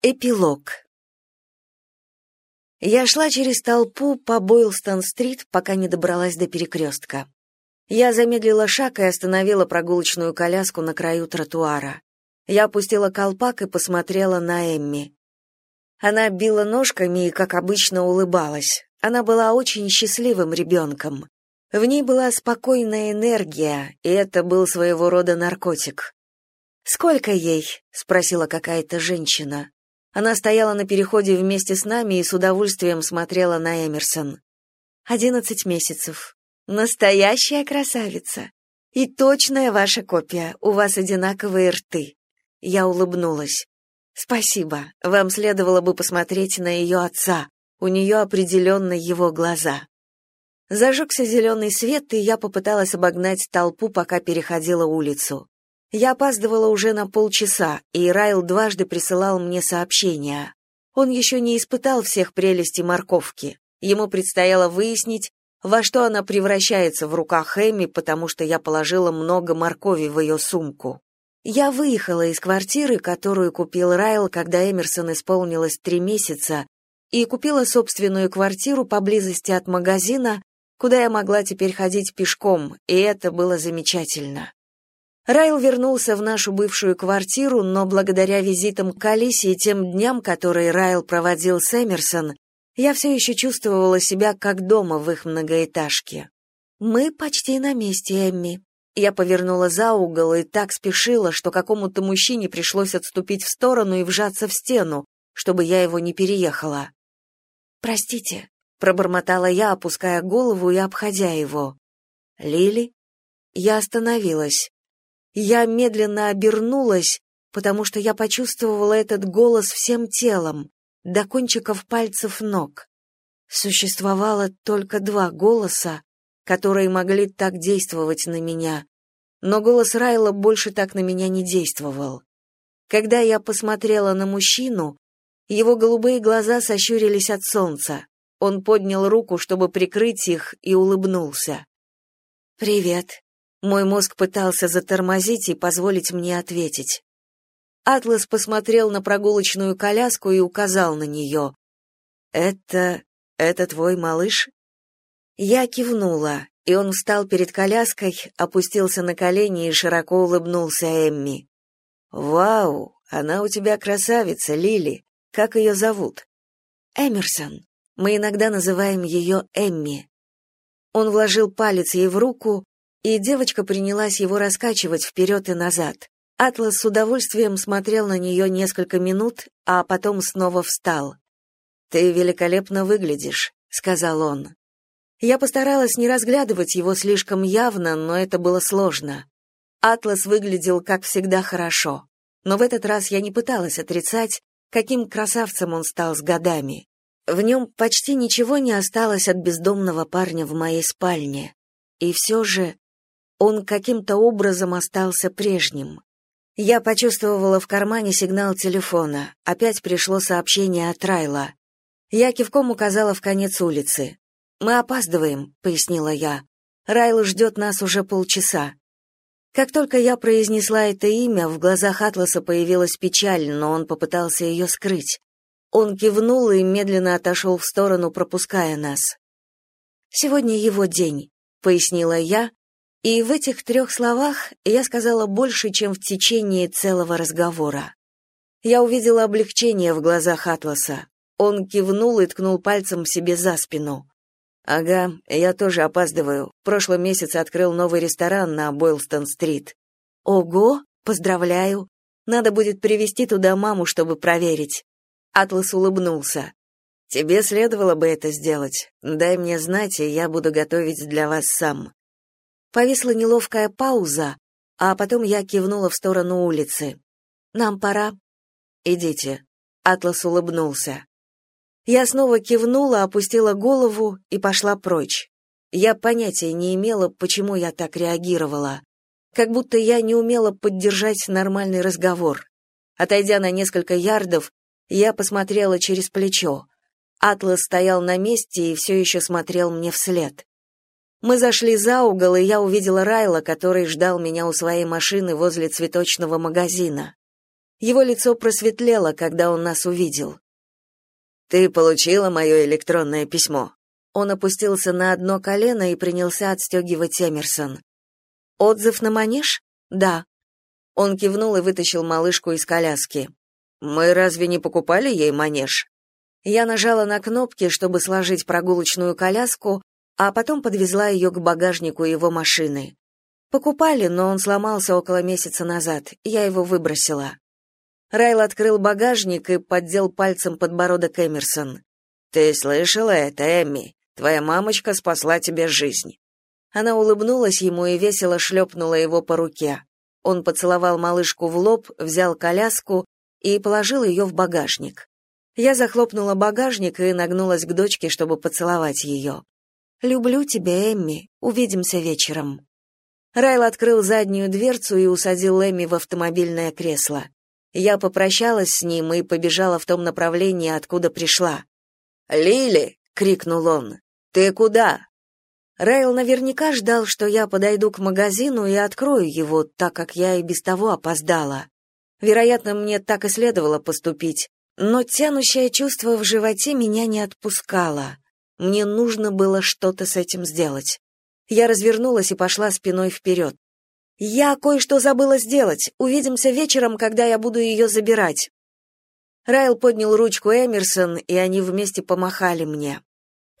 Эпилог. Я шла через толпу по Бойлстон-стрит, пока не добралась до перекрестка. Я замедлила шаг и остановила прогулочную коляску на краю тротуара. Я опустила колпак и посмотрела на Эмми. Она била ножками и, как обычно, улыбалась. Она была очень счастливым ребенком. В ней была спокойная энергия, и это был своего рода наркотик. «Сколько ей?» — спросила какая-то женщина. Она стояла на переходе вместе с нами и с удовольствием смотрела на Эмерсон. «Одиннадцать месяцев. Настоящая красавица. И точная ваша копия, у вас одинаковые рты». Я улыбнулась. «Спасибо, вам следовало бы посмотреть на ее отца. У нее определенно его глаза». Зажегся зеленый свет, и я попыталась обогнать толпу, пока переходила улицу. Я опаздывала уже на полчаса, и Райл дважды присылал мне сообщения. Он еще не испытал всех прелестей морковки. Ему предстояло выяснить, во что она превращается в руках Эми, потому что я положила много моркови в ее сумку. Я выехала из квартиры, которую купил Райл, когда Эмерсон исполнилось три месяца, и купила собственную квартиру поблизости от магазина, куда я могла теперь ходить пешком, и это было замечательно. Райл вернулся в нашу бывшую квартиру, но благодаря визитам к Алисе и тем дням, которые Райл проводил с Эмерсон, я все еще чувствовала себя как дома в их многоэтажке. «Мы почти на месте, Эмми». Я повернула за угол и так спешила, что какому-то мужчине пришлось отступить в сторону и вжаться в стену, чтобы я его не переехала. «Простите», — пробормотала я, опуская голову и обходя его. «Лили?» Я остановилась. Я медленно обернулась, потому что я почувствовала этот голос всем телом, до кончиков пальцев ног. Существовало только два голоса, которые могли так действовать на меня, но голос Райла больше так на меня не действовал. Когда я посмотрела на мужчину, его голубые глаза сощурились от солнца. Он поднял руку, чтобы прикрыть их, и улыбнулся. «Привет», мой мозг пытался затормозить и позволить мне ответить. Атлас посмотрел на прогулочную коляску и указал на нее. «Это... это твой малыш?» Я кивнула, и он встал перед коляской, опустился на колени и широко улыбнулся Эмми. «Вау, она у тебя красавица, Лили. Как ее зовут?» «Эмерсон. Мы иногда называем ее Эмми». Он вложил палец ей в руку, и девочка принялась его раскачивать вперед и назад. Атлас с удовольствием смотрел на нее несколько минут, а потом снова встал. «Ты великолепно выглядишь», — сказал он. Я постаралась не разглядывать его слишком явно, но это было сложно. Атлас выглядел, как всегда, хорошо. Но в этот раз я не пыталась отрицать, каким красавцем он стал с годами. В нем почти ничего не осталось от бездомного парня в моей спальне. И все же он каким-то образом остался прежним. Я почувствовала в кармане сигнал телефона. Опять пришло сообщение от Райла. Я кивком указала в конец улицы. «Мы опаздываем», — пояснила я. «Райл ждет нас уже полчаса». Как только я произнесла это имя, в глазах Атласа появилась печаль, но он попытался ее скрыть. Он кивнул и медленно отошел в сторону, пропуская нас. «Сегодня его день», — пояснила я, и в этих трех словах я сказала больше, чем в течение целого разговора. Я увидела облегчение в глазах Атласа. Он кивнул и ткнул пальцем себе за спину. «Ага, я тоже опаздываю. В прошлом месяце открыл новый ресторан на Бойлстон-стрит». «Ого, поздравляю. Надо будет привести туда маму, чтобы проверить». Атлас улыбнулся. «Тебе следовало бы это сделать. Дай мне знать, и я буду готовить для вас сам». Повисла неловкая пауза, а потом я кивнула в сторону улицы. «Нам пора». «Идите». Атлас улыбнулся. Я снова кивнула, опустила голову и пошла прочь. Я понятия не имела, почему я так реагировала. Как будто я не умела поддержать нормальный разговор. Отойдя на несколько ярдов, я посмотрела через плечо. Атлас стоял на месте и все еще смотрел мне вслед. Мы зашли за угол, и я увидела Райла, который ждал меня у своей машины возле цветочного магазина. Его лицо просветлело, когда он нас увидел. «Ты получила мое электронное письмо?» Он опустился на одно колено и принялся отстегивать Эмерсон. «Отзыв на манеж?» «Да». Он кивнул и вытащил малышку из коляски. «Мы разве не покупали ей манеж?» Я нажала на кнопки, чтобы сложить прогулочную коляску, а потом подвезла ее к багажнику его машины. Покупали, но он сломался около месяца назад. Я его выбросила. Райл открыл багажник и поддел пальцем подбородок Эмерсон. «Ты слышала это, Эмми? Твоя мамочка спасла тебе жизнь». Она улыбнулась ему и весело шлепнула его по руке. Он поцеловал малышку в лоб, взял коляску и положил ее в багажник. Я захлопнула багажник и нагнулась к дочке, чтобы поцеловать ее. «Люблю тебя, Эмми. Увидимся вечером». Райл открыл заднюю дверцу и усадил Эмми в автомобильное кресло. Я попрощалась с ним и побежала в том направлении, откуда пришла. «Лили!» — крикнул он. «Ты куда?» Райл наверняка ждал, что я подойду к магазину и открою его, так как я и без того опоздала. Вероятно, мне так и следовало поступить, но тянущее чувство в животе меня не отпускало. Мне нужно было что-то с этим сделать. Я развернулась и пошла спиной вперед. «Я кое-что забыла сделать. Увидимся вечером, когда я буду ее забирать». Райл поднял ручку Эмерсон, и они вместе помахали мне.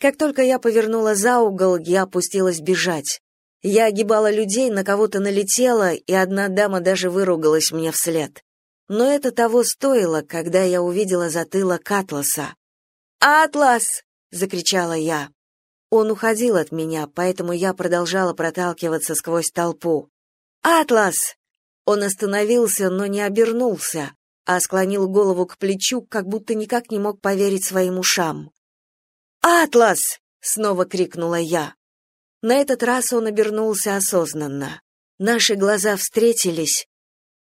Как только я повернула за угол, я опустилась бежать. Я огибала людей, на кого-то налетела, и одна дама даже выругалась мне вслед. Но это того стоило, когда я увидела затылок Атласа. «Атлас!» — закричала я. Он уходил от меня, поэтому я продолжала проталкиваться сквозь толпу. «Атлас!» Он остановился, но не обернулся, а склонил голову к плечу, как будто никак не мог поверить своим ушам. «Атлас!» — снова крикнула я. На этот раз он обернулся осознанно. Наши глаза встретились,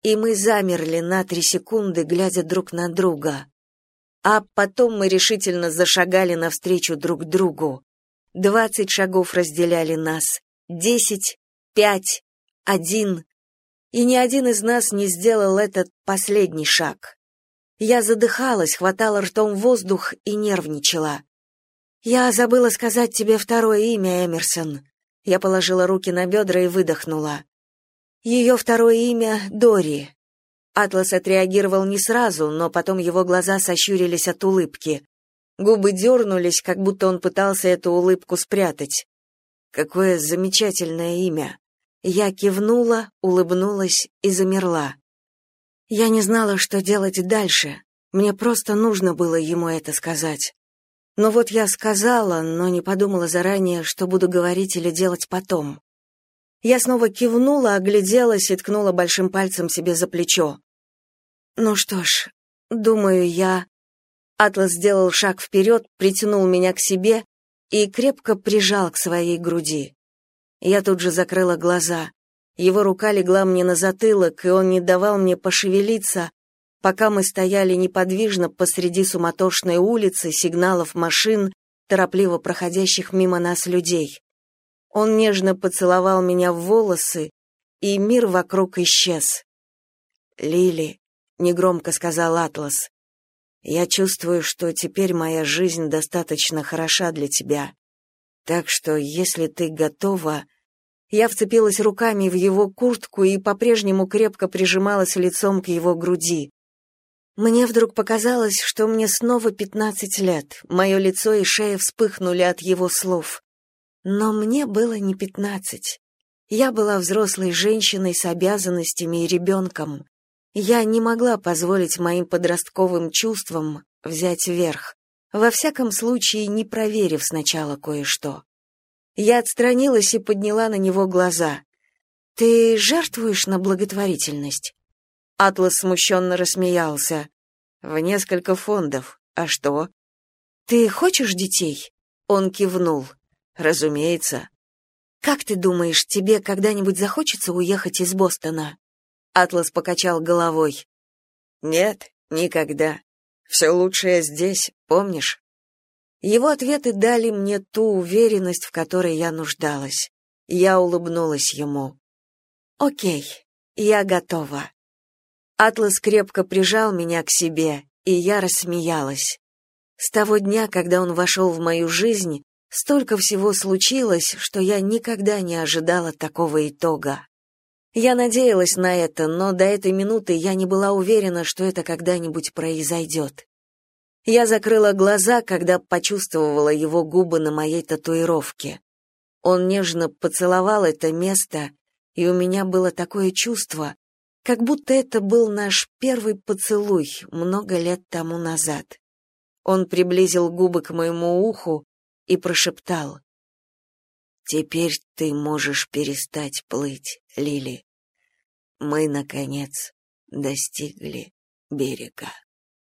и мы замерли на три секунды, глядя друг на друга. А потом мы решительно зашагали навстречу друг другу. Двадцать шагов разделяли нас. Десять, пять, один. И ни один из нас не сделал этот последний шаг. Я задыхалась, хватала ртом воздух и нервничала. «Я забыла сказать тебе второе имя, Эмерсон». Я положила руки на бедра и выдохнула. «Ее второе имя — Дори». Атлас отреагировал не сразу, но потом его глаза сощурились от улыбки. Губы дернулись, как будто он пытался эту улыбку спрятать. «Какое замечательное имя!» Я кивнула, улыбнулась и замерла. Я не знала, что делать дальше. Мне просто нужно было ему это сказать. Но вот я сказала, но не подумала заранее, что буду говорить или делать потом. Я снова кивнула, огляделась и ткнула большим пальцем себе за плечо. Ну что ж, думаю, я... Атлас сделал шаг вперед, притянул меня к себе и крепко прижал к своей груди. Я тут же закрыла глаза. Его рука легла мне на затылок, и он не давал мне пошевелиться, пока мы стояли неподвижно посреди суматошной улицы, сигналов машин, торопливо проходящих мимо нас людей. Он нежно поцеловал меня в волосы, и мир вокруг исчез. «Лили», — негромко сказал Атлас, — «я чувствую, что теперь моя жизнь достаточно хороша для тебя. Так что, если ты готова...» Я вцепилась руками в его куртку и по-прежнему крепко прижималась лицом к его груди. Мне вдруг показалось, что мне снова пятнадцать лет. Мое лицо и шея вспыхнули от его слов. Но мне было не пятнадцать. Я была взрослой женщиной с обязанностями и ребенком. Я не могла позволить моим подростковым чувствам взять верх, во всяком случае не проверив сначала кое-что. Я отстранилась и подняла на него глаза. «Ты жертвуешь на благотворительность?» Атлас смущенно рассмеялся. «В несколько фондов. А что?» «Ты хочешь детей?» Он кивнул. «Разумеется». «Как ты думаешь, тебе когда-нибудь захочется уехать из Бостона?» Атлас покачал головой. «Нет, никогда. Все лучшее здесь, помнишь?» Его ответы дали мне ту уверенность, в которой я нуждалась. Я улыбнулась ему. «Окей, я готова». Атлас крепко прижал меня к себе, и я рассмеялась. С того дня, когда он вошел в мою жизнь, столько всего случилось, что я никогда не ожидала такого итога. Я надеялась на это, но до этой минуты я не была уверена, что это когда-нибудь произойдет. Я закрыла глаза, когда почувствовала его губы на моей татуировке. Он нежно поцеловал это место, и у меня было такое чувство, как будто это был наш первый поцелуй много лет тому назад. Он приблизил губы к моему уху и прошептал: "Теперь ты можешь перестать плыть, Лили. Мы наконец достигли берега".